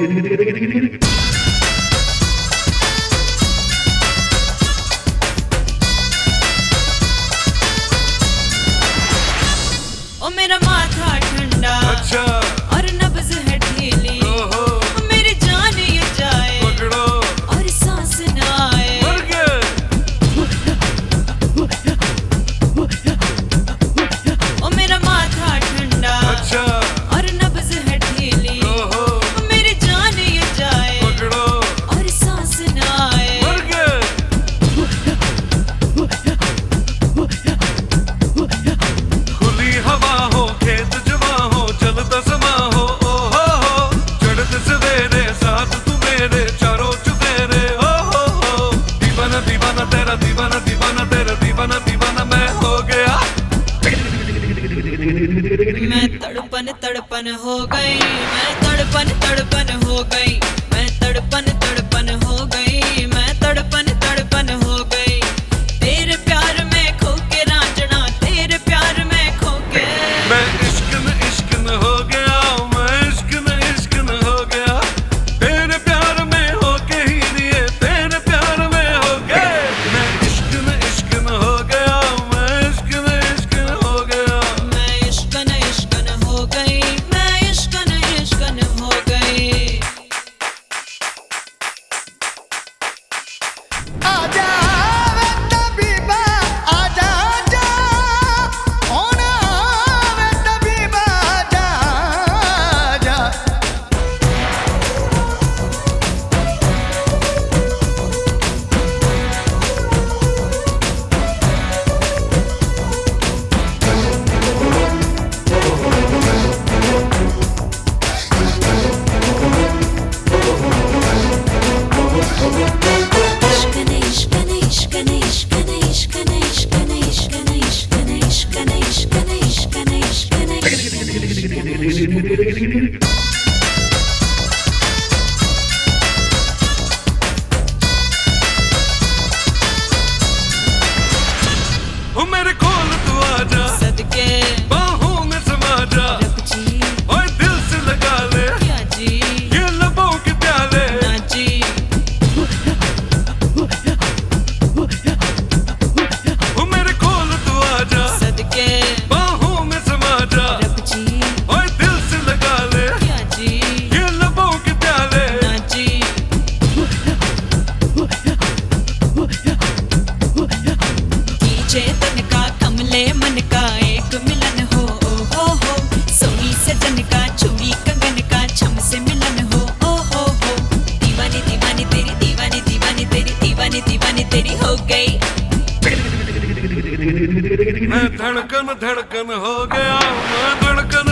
gidi gidi gidi gidi gidi gidi तड़पन तड़पन हो गई। मैं तड़पन तड़पन हो गई। मैं तड़पन तड़पन हो गई। मैं तड़पन चेतन का कमले मन का एक मिलन हो, ओ, हो हो। सोनी सजन का चूड़ी कंगन का, छम से मिलन हो, ओ, हो हो। दीवानी दीवानी तेरी, दीवानी दीवानी तेरी, दीवानी दीवानी तेरी हो गई। मैं धड़कन धड़कन हो गया, मैं धड़कन